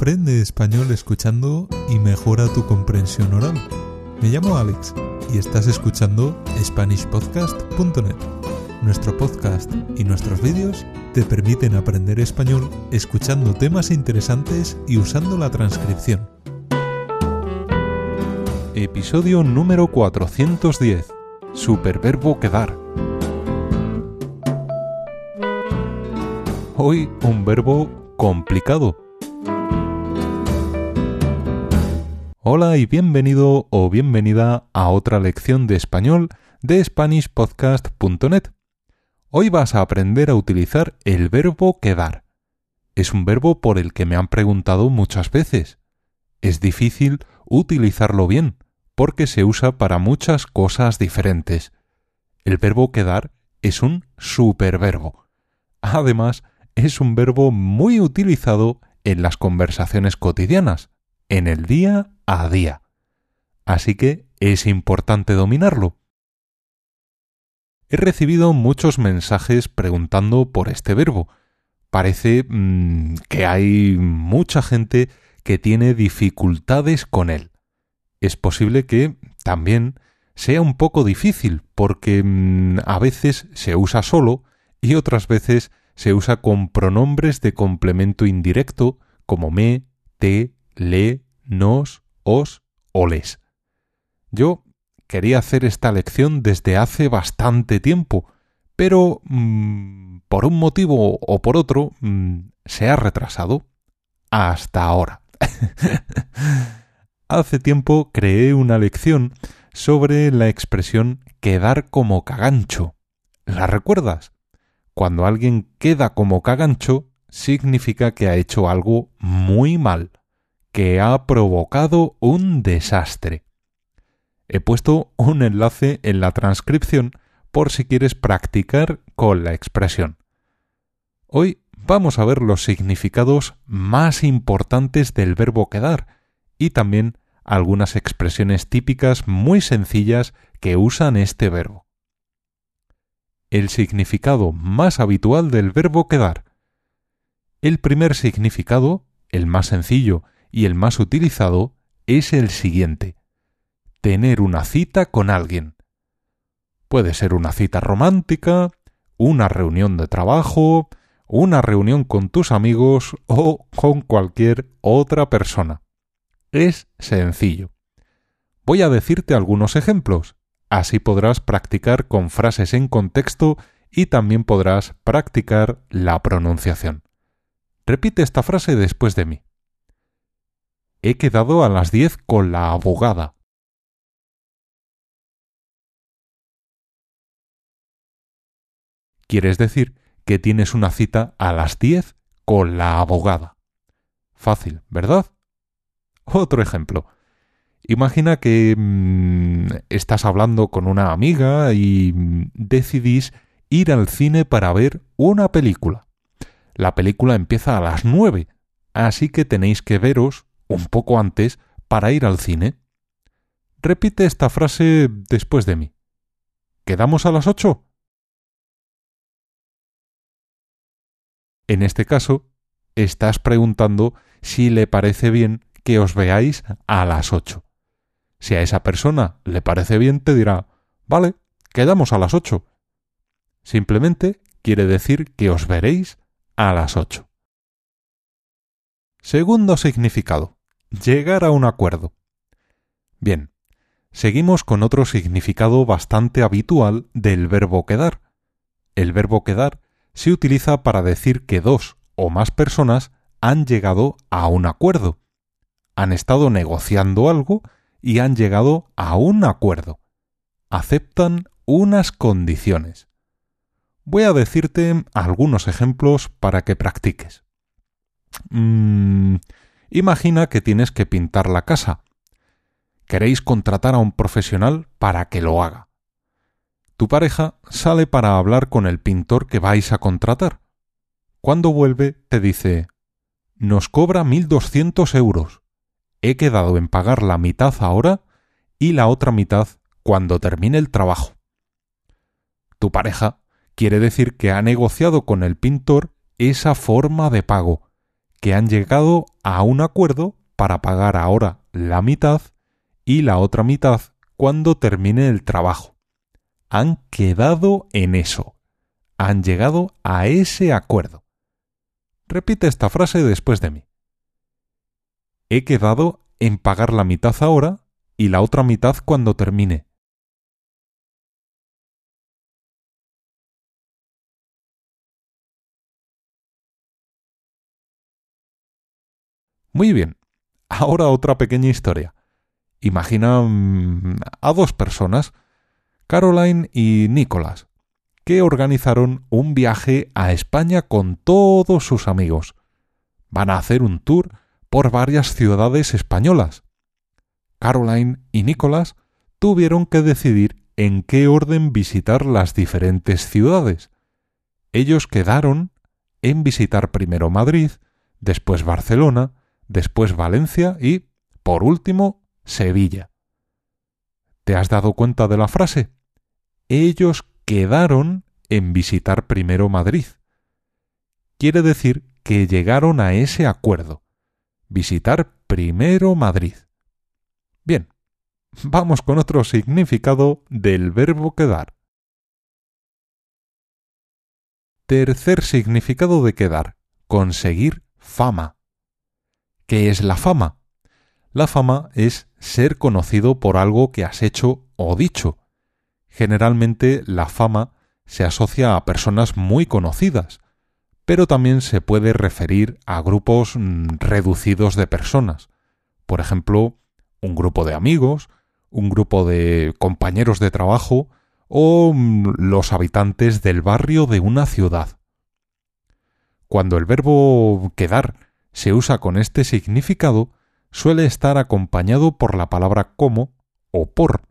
Aprende español escuchando y mejora tu comprensión oral. Me llamo Alex y estás escuchando SpanishPodcast.net. Nuestro podcast y nuestros vídeos te permiten aprender español escuchando temas interesantes y usando la transcripción. Episodio número 410. Superverbo quedar. Hoy un verbo complicado. Hola y bienvenido o bienvenida a otra lección de español de SpanishPodcast.net. Hoy vas a aprender a utilizar el verbo quedar. Es un verbo por el que me han preguntado muchas veces. Es difícil utilizarlo bien, porque se usa para muchas cosas diferentes. El verbo quedar es un superverbo. Además, es un verbo muy utilizado en las conversaciones cotidianas, en el día a día. Así que es importante dominarlo. He recibido muchos mensajes preguntando por este verbo. Parece mmm, que hay mucha gente que tiene dificultades con él. Es posible que también sea un poco difícil porque mmm, a veces se usa solo y otras veces se usa con pronombres de complemento indirecto como me, te, le, nos, os o. Yo quería hacer esta lección desde hace bastante tiempo, pero mmm, por un motivo o por otro mmm, se ha retrasado. Hasta ahora. hace tiempo creé una lección sobre la expresión quedar como cagancho. ¿La recuerdas? Cuando alguien queda como cagancho, significa que ha hecho algo muy mal que ha provocado un desastre. He puesto un enlace en la transcripción por si quieres practicar con la expresión. Hoy vamos a ver los significados más importantes del verbo quedar y también algunas expresiones típicas muy sencillas que usan este verbo. El significado más habitual del verbo quedar. El primer significado, el más sencillo y el más utilizado es el siguiente. Tener una cita con alguien. Puede ser una cita romántica, una reunión de trabajo, una reunión con tus amigos o con cualquier otra persona. Es sencillo. Voy a decirte algunos ejemplos, así podrás practicar con frases en contexto y también podrás practicar la pronunciación. Repite esta frase después de mí. He quedado a las diez con la abogada. Quieres decir que tienes una cita a las diez con la abogada. Fácil, ¿verdad? Otro ejemplo. Imagina que mmm, estás hablando con una amiga y mmm, decidís ir al cine para ver una película. La película empieza a las nueve, así que tenéis que veros un poco antes para ir al cine. Repite esta frase después de mí. ¿Quedamos a las ocho? En este caso, estás preguntando si le parece bien que os veáis a las ocho. Si a esa persona le parece bien, te dirá, vale, quedamos a las ocho. Simplemente quiere decir que os veréis a las ocho. Segundo significado llegar a un acuerdo. Bien, seguimos con otro significado bastante habitual del verbo quedar. El verbo quedar se utiliza para decir que dos o más personas han llegado a un acuerdo. Han estado negociando algo y han llegado a un acuerdo. Aceptan unas condiciones. Voy a decirte algunos ejemplos para que practiques. Mm, Imagina que tienes que pintar la casa. Queréis contratar a un profesional para que lo haga. Tu pareja sale para hablar con el pintor que vais a contratar. Cuando vuelve te dice Nos cobra mil doscientos euros. He quedado en pagar la mitad ahora y la otra mitad cuando termine el trabajo. Tu pareja quiere decir que ha negociado con el pintor esa forma de pago que han llegado a un acuerdo para pagar ahora la mitad y la otra mitad cuando termine el trabajo. Han quedado en eso. Han llegado a ese acuerdo. Repite esta frase después de mí. He quedado en pagar la mitad ahora y la otra mitad cuando termine. Muy bien. Ahora otra pequeña historia. Imagina mm, a dos personas, Caroline y Nicholas, que organizaron un viaje a España con todos sus amigos. Van a hacer un tour por varias ciudades españolas. Caroline y Nicholas tuvieron que decidir en qué orden visitar las diferentes ciudades. Ellos quedaron en visitar primero Madrid, después Barcelona, después Valencia y, por último, Sevilla. ¿Te has dado cuenta de la frase? Ellos quedaron en visitar primero Madrid. Quiere decir que llegaron a ese acuerdo. Visitar primero Madrid. Bien, vamos con otro significado del verbo quedar. Tercer significado de quedar. Conseguir fama. ¿Qué es la fama? La fama es ser conocido por algo que has hecho o dicho. Generalmente la fama se asocia a personas muy conocidas, pero también se puede referir a grupos mm, reducidos de personas. Por ejemplo, un grupo de amigos, un grupo de compañeros de trabajo o mm, los habitantes del barrio de una ciudad. Cuando el verbo quedar se usa con este significado, suele estar acompañado por la palabra como o por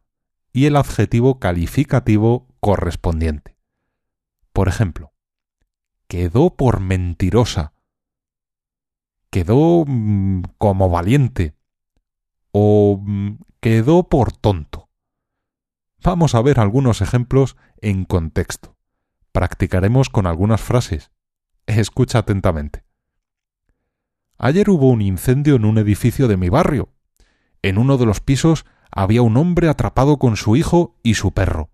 y el adjetivo calificativo correspondiente. Por ejemplo, quedó por mentirosa, quedó mm, como valiente o mm, quedó por tonto. Vamos a ver algunos ejemplos en contexto. Practicaremos con algunas frases. Escucha atentamente. Ayer hubo un incendio en un edificio de mi barrio. En uno de los pisos había un hombre atrapado con su hijo y su perro.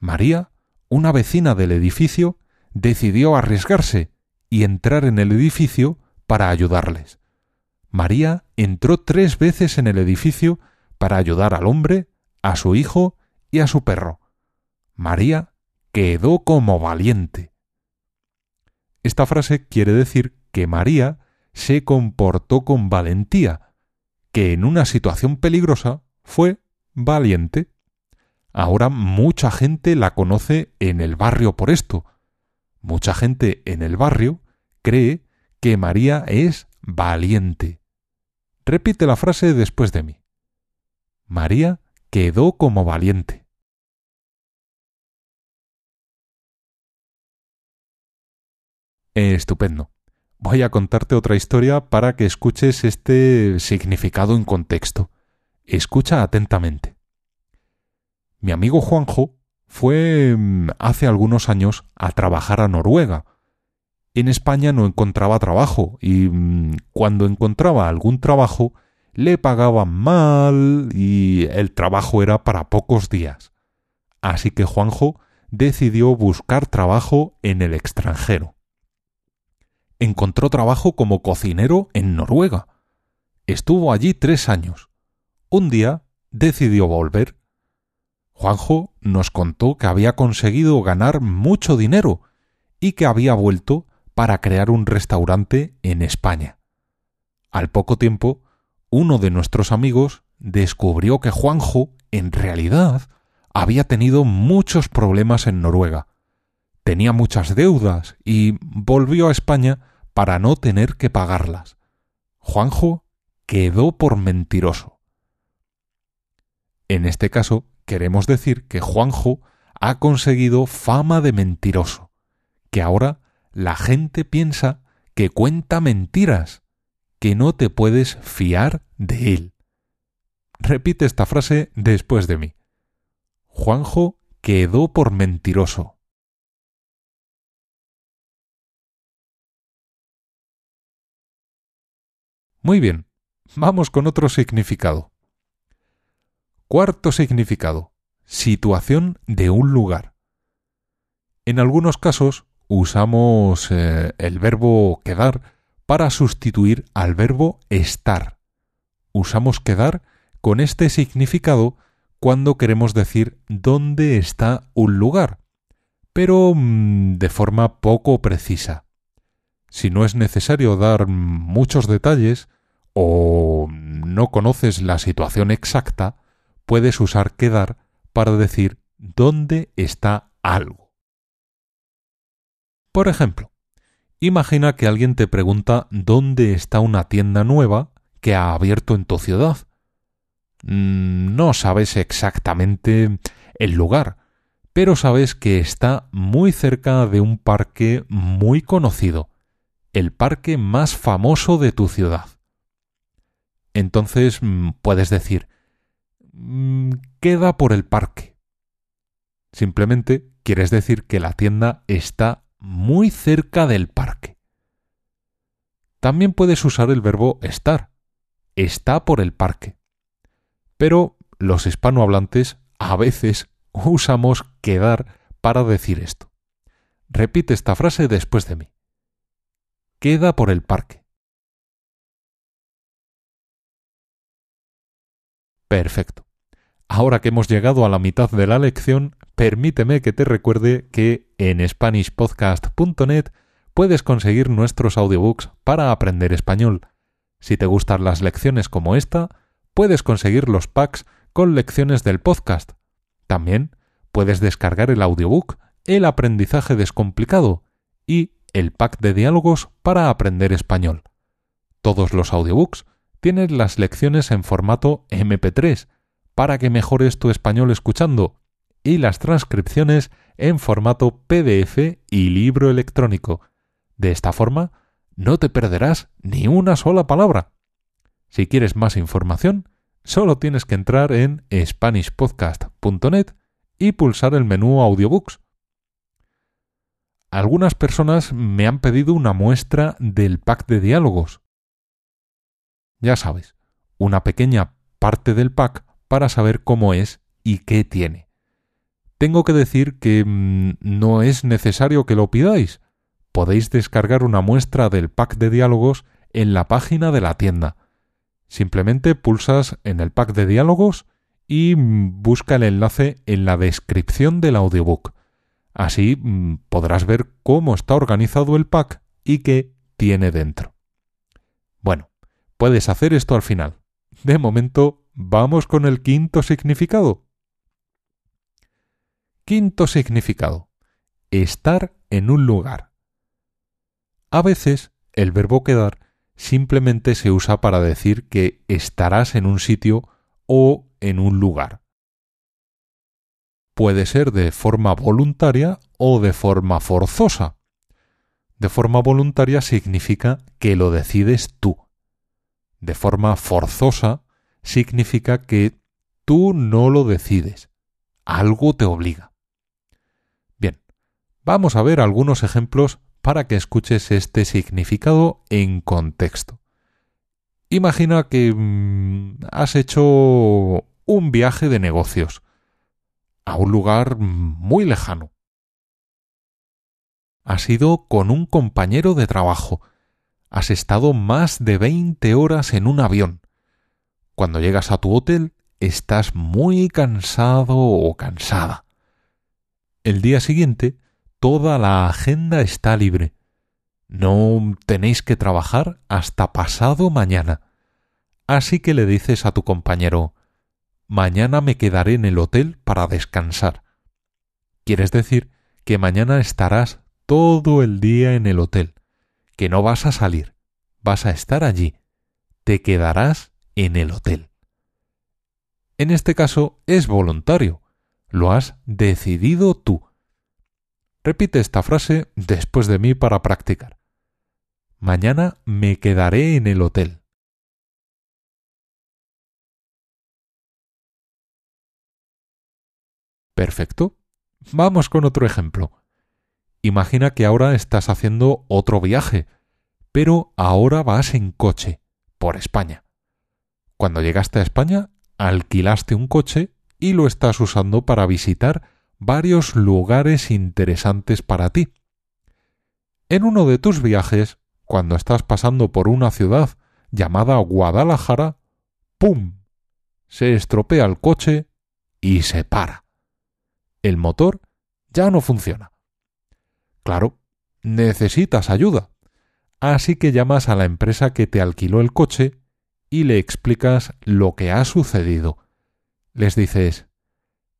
María, una vecina del edificio, decidió arriesgarse y entrar en el edificio para ayudarles. María entró tres veces en el edificio para ayudar al hombre, a su hijo y a su perro. María quedó como valiente. Esta frase quiere decir que María se comportó con valentía, que en una situación peligrosa fue valiente. Ahora mucha gente la conoce en el barrio por esto. Mucha gente en el barrio cree que María es valiente. Repite la frase después de mí. María quedó como valiente. Estupendo voy a contarte otra historia para que escuches este significado en contexto. Escucha atentamente. Mi amigo Juanjo fue mm, hace algunos años a trabajar a Noruega. En España no encontraba trabajo y mm, cuando encontraba algún trabajo le pagaban mal y el trabajo era para pocos días. Así que Juanjo decidió buscar trabajo en el extranjero encontró trabajo como cocinero en Noruega. Estuvo allí tres años. Un día decidió volver. Juanjo nos contó que había conseguido ganar mucho dinero y que había vuelto para crear un restaurante en España. Al poco tiempo, uno de nuestros amigos descubrió que Juanjo, en realidad, había tenido muchos problemas en Noruega. Tenía muchas deudas y volvió a España para no tener que pagarlas. Juanjo quedó por mentiroso. En este caso, queremos decir que Juanjo ha conseguido fama de mentiroso, que ahora la gente piensa que cuenta mentiras, que no te puedes fiar de él. Repite esta frase después de mí. Juanjo quedó por mentiroso. Muy bien, vamos con otro significado. Cuarto significado. Situación de un lugar. En algunos casos usamos eh, el verbo quedar para sustituir al verbo estar. Usamos quedar con este significado cuando queremos decir dónde está un lugar, pero mm, de forma poco precisa. Si no es necesario dar muchos detalles o no conoces la situación exacta, puedes usar quedar para decir dónde está algo. Por ejemplo, imagina que alguien te pregunta dónde está una tienda nueva que ha abierto en tu ciudad. Mm, no sabes exactamente el lugar, pero sabes que está muy cerca de un parque muy conocido, el parque más famoso de tu ciudad. Entonces mm, puedes decir Mm, queda por el parque. Simplemente quieres decir que la tienda está muy cerca del parque. También puedes usar el verbo estar. Está por el parque. Pero los hispanohablantes a veces usamos quedar para decir esto. Repite esta frase después de mí. Queda por el parque. Perfecto. Ahora que hemos llegado a la mitad de la lección, permíteme que te recuerde que en SpanishPodcast.net puedes conseguir nuestros audiobooks para aprender español. Si te gustan las lecciones como esta, puedes conseguir los packs con lecciones del podcast. También puedes descargar el audiobook El aprendizaje descomplicado y el pack de diálogos para aprender español. Todos los audiobooks tienen las lecciones en formato MP3 para que mejores tu español escuchando y las transcripciones en formato PDF y libro electrónico. De esta forma, no te perderás ni una sola palabra. Si quieres más información, solo tienes que entrar en SpanishPodcast.net y pulsar el menú Audiobooks. Algunas personas me han pedido una muestra del pack de diálogos. Ya sabes, una pequeña parte del pack para saber cómo es y qué tiene. Tengo que decir que mm, no es necesario que lo pidáis. Podéis descargar una muestra del pack de diálogos en la página de la tienda. Simplemente pulsas en el pack de diálogos y mm, busca el enlace en la descripción del audiobook. Así mm, podrás ver cómo está organizado el pack y qué tiene dentro. Bueno, puedes hacer esto al final. De momento Vamos con el quinto significado. Quinto significado. Estar en un lugar. A veces el verbo quedar simplemente se usa para decir que estarás en un sitio o en un lugar. Puede ser de forma voluntaria o de forma forzosa. De forma voluntaria significa que lo decides tú. De forma forzosa significa que tú no lo decides, algo te obliga. Bien, vamos a ver algunos ejemplos para que escuches este significado en contexto. Imagina que mm, has hecho un viaje de negocios a un lugar muy lejano. Has ido con un compañero de trabajo. Has estado más de 20 horas en un avión. Cuando llegas a tu hotel, estás muy cansado o cansada. El día siguiente, toda la agenda está libre. No tenéis que trabajar hasta pasado mañana. Así que le dices a tu compañero Mañana me quedaré en el hotel para descansar. Quieres decir que mañana estarás todo el día en el hotel, que no vas a salir, vas a estar allí, te quedarás en el hotel. En este caso es voluntario, lo has decidido tú. Repite esta frase después de mí para practicar. Mañana me quedaré en el hotel. Perfecto. Vamos con otro ejemplo. Imagina que ahora estás haciendo otro viaje, pero ahora vas en coche por España. Cuando llegaste a España, alquilaste un coche y lo estás usando para visitar varios lugares interesantes para ti. En uno de tus viajes, cuando estás pasando por una ciudad llamada Guadalajara, ¡pum! se estropea el coche y se para. El motor ya no funciona. Claro, necesitas ayuda. Así que llamas a la empresa que te alquiló el coche y le explicas lo que ha sucedido. Les dices,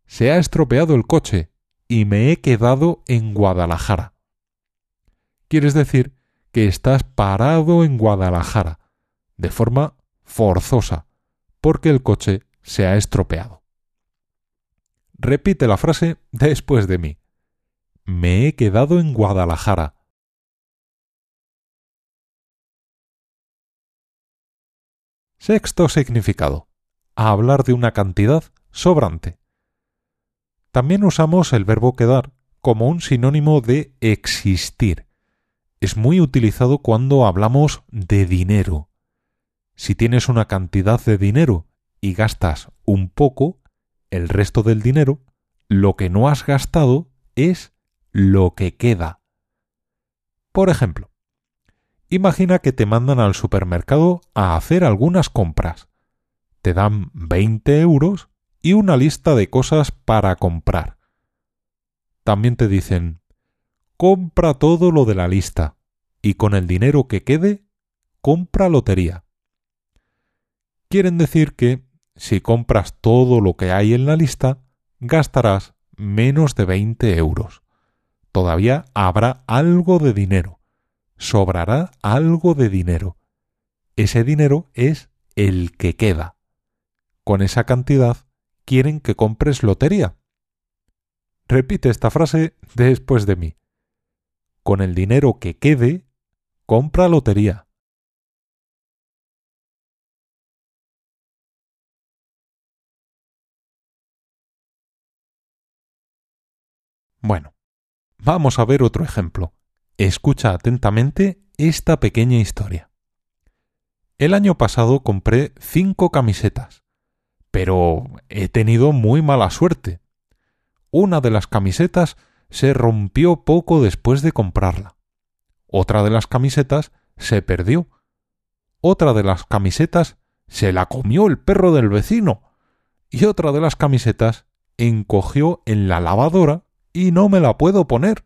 se ha estropeado el coche y me he quedado en Guadalajara. Quieres decir que estás parado en Guadalajara, de forma forzosa, porque el coche se ha estropeado. Repite la frase después de mí. Me he quedado en Guadalajara. Sexto significado. hablar de una cantidad sobrante. También usamos el verbo quedar como un sinónimo de existir. Es muy utilizado cuando hablamos de dinero. Si tienes una cantidad de dinero y gastas un poco, el resto del dinero, lo que no has gastado es lo que queda. Por ejemplo, imagina que te mandan al supermercado a hacer algunas compras. Te dan 20 euros y una lista de cosas para comprar. También te dicen, compra todo lo de la lista y con el dinero que quede, compra lotería. Quieren decir que si compras todo lo que hay en la lista, gastarás menos de 20 euros. Todavía habrá algo de dinero. Sobrará algo de dinero. Ese dinero es el que queda. Con esa cantidad quieren que compres lotería. Repite esta frase después de mí. Con el dinero que quede, compra lotería. Bueno, vamos a ver otro ejemplo. Escucha atentamente esta pequeña historia. El año pasado compré cinco camisetas, pero he tenido muy mala suerte. Una de las camisetas se rompió poco después de comprarla. Otra de las camisetas se perdió. Otra de las camisetas se la comió el perro del vecino. Y otra de las camisetas encogió en la lavadora y no me la puedo poner.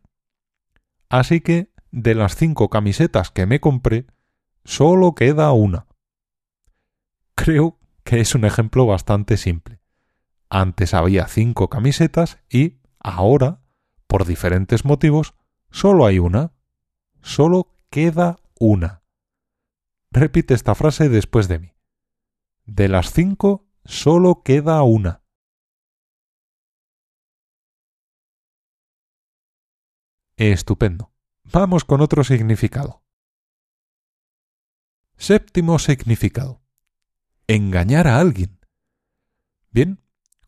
Así que, de las cinco camisetas que me compré, solo queda una. Creo que es un ejemplo bastante simple. Antes había cinco camisetas y ahora, por diferentes motivos, solo hay una. Solo queda una. Repite esta frase después de mí. De las cinco, solo queda una. Estupendo. Vamos con otro significado. Séptimo significado. Engañar a alguien. Bien,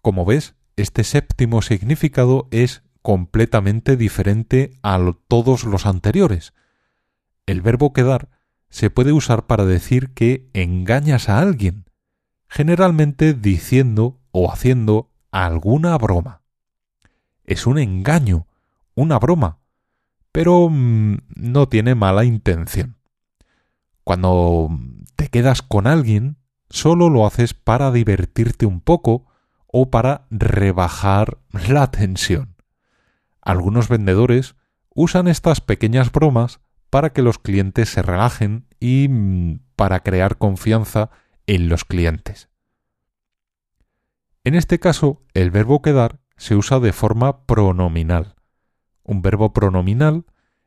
como ves, este séptimo significado es completamente diferente a todos los anteriores. El verbo quedar se puede usar para decir que engañas a alguien, generalmente diciendo o haciendo alguna broma. Es un engaño, una broma, pero mm, no tiene mala intención. Cuando te quedas con alguien, solo lo haces para divertirte un poco o para rebajar la tensión. Algunos vendedores usan estas pequeñas bromas para que los clientes se relajen y mm, para crear confianza en los clientes. En este caso, el verbo quedar se usa de forma pronominal. Un verbo pronominal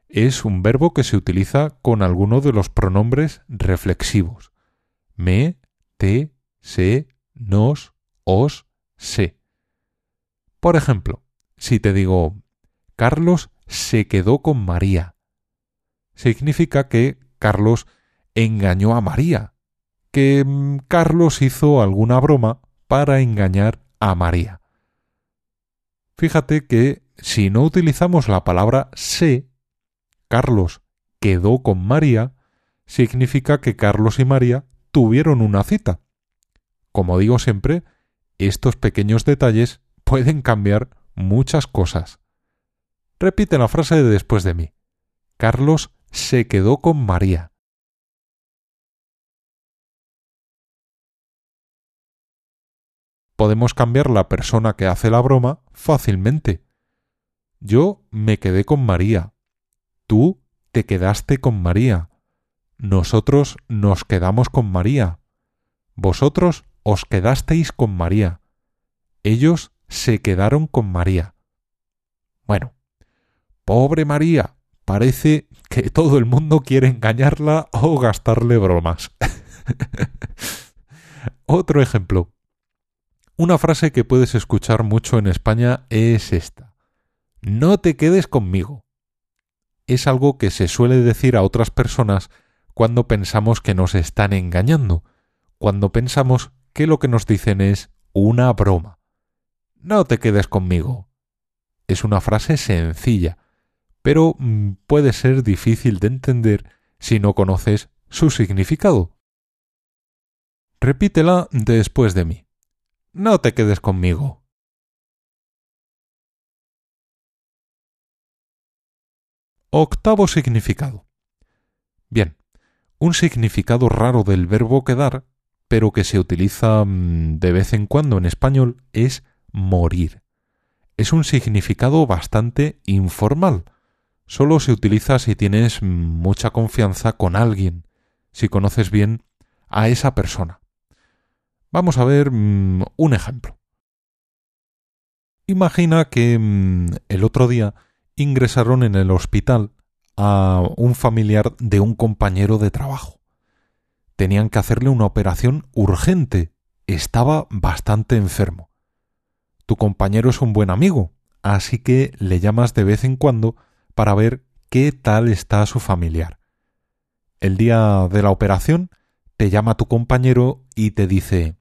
es un verbo que se utiliza con alguno de los pronombres reflexivos. Me, te, se, nos, os, se. Por ejemplo, si te digo Carlos se quedó con María, significa que Carlos engañó a María, que mm, Carlos hizo alguna broma para engañar a María. Fíjate que si no utilizamos la palabra se, Carlos quedó con María, significa que Carlos y María tuvieron una cita. Como digo siempre, estos pequeños detalles pueden cambiar muchas cosas. Repite la frase de después de mí. Carlos se quedó con María. Podemos cambiar la persona que hace la broma fácilmente. Yo me quedé con María. Tú te quedaste con María. Nosotros nos quedamos con María. Vosotros os quedasteis con María. Ellos se quedaron con María. Bueno, pobre María, parece que todo el mundo quiere engañarla o gastarle bromas. Otro ejemplo. Una frase que puedes escuchar mucho en España es esta. No te quedes conmigo. Es algo que se suele decir a otras personas cuando pensamos que nos están engañando, cuando pensamos que lo que nos dicen es una broma. No te quedes conmigo. Es una frase sencilla, pero mm, puede ser difícil de entender si no conoces su significado. Repítela después de mí. No te quedes conmigo. Octavo significado. Bien, un significado raro del verbo quedar, pero que se utiliza mm, de vez en cuando en español, es morir. Es un significado bastante informal. Solo se utiliza si tienes mucha confianza con alguien, si conoces bien a esa persona. Vamos a ver mm, un ejemplo. Imagina que mm, el otro día ingresaron en el hospital a un familiar de un compañero de trabajo. Tenían que hacerle una operación urgente. Estaba bastante enfermo. Tu compañero es un buen amigo, así que le llamas de vez en cuando para ver qué tal está su familiar. El día de la operación te llama tu compañero y te dice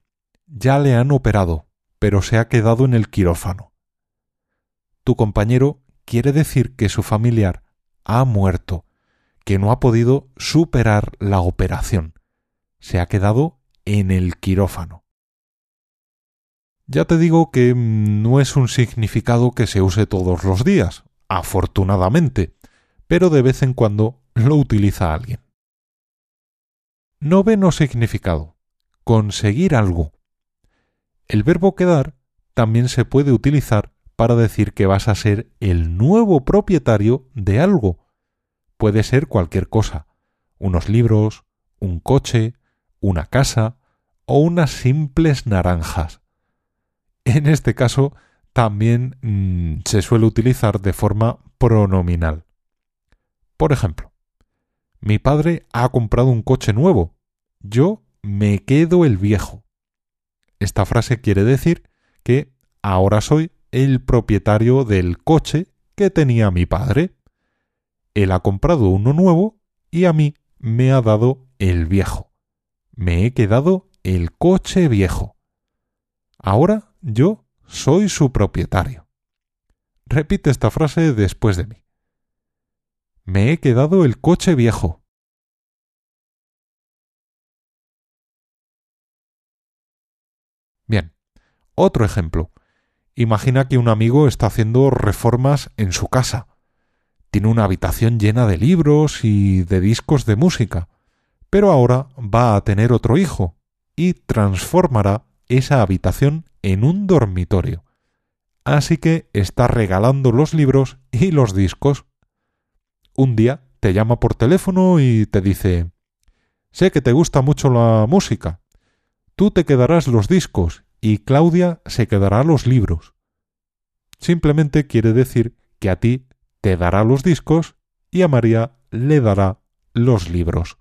ya le han operado, pero se ha quedado en el quirófano. Tu compañero quiere decir que su familiar ha muerto, que no ha podido superar la operación. Se ha quedado en el quirófano. Ya te digo que no es un significado que se use todos los días, afortunadamente, pero de vez en cuando lo utiliza alguien. Noveno significado. Conseguir algo. El verbo quedar también se puede utilizar para decir que vas a ser el nuevo propietario de algo. Puede ser cualquier cosa, unos libros, un coche, una casa o unas simples naranjas. En este caso, también mm, se suele utilizar de forma pronominal. Por ejemplo, mi padre ha comprado un coche nuevo. Yo me quedo el viejo. Esta frase quiere decir que ahora soy el propietario del coche que tenía mi padre. Él ha comprado uno nuevo y a mí me ha dado el viejo. Me he quedado el coche viejo. Ahora yo soy su propietario. Repite esta frase después de mí. Me he quedado el coche viejo. Bien, otro ejemplo. Imagina que un amigo está haciendo reformas en su casa. Tiene una habitación llena de libros y de discos de música, pero ahora va a tener otro hijo y transformará esa habitación en un dormitorio. Así que está regalando los libros y los discos. Un día te llama por teléfono y te dice Sé que te gusta mucho la música. Tú te quedarás los discos y Claudia se quedará los libros. Simplemente quiere decir que a ti te dará los discos y a María le dará los libros.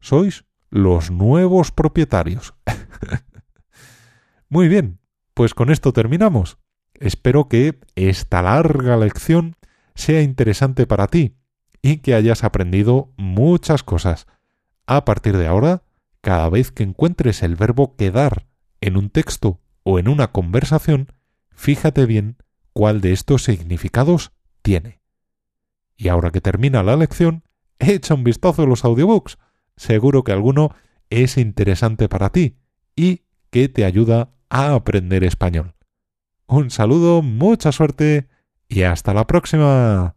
Sois los nuevos propietarios. Muy bien, pues con esto terminamos. Espero que esta larga lección sea interesante para ti y que hayas aprendido muchas cosas. A partir de ahora, cada vez que encuentres el verbo quedar en un texto o en una conversación, fíjate bien cuál de estos significados tiene. Y ahora que termina la lección, echa un vistazo a los audiobooks. Seguro que alguno es interesante para ti y que te ayuda a aprender español. Un saludo, mucha suerte y hasta la próxima.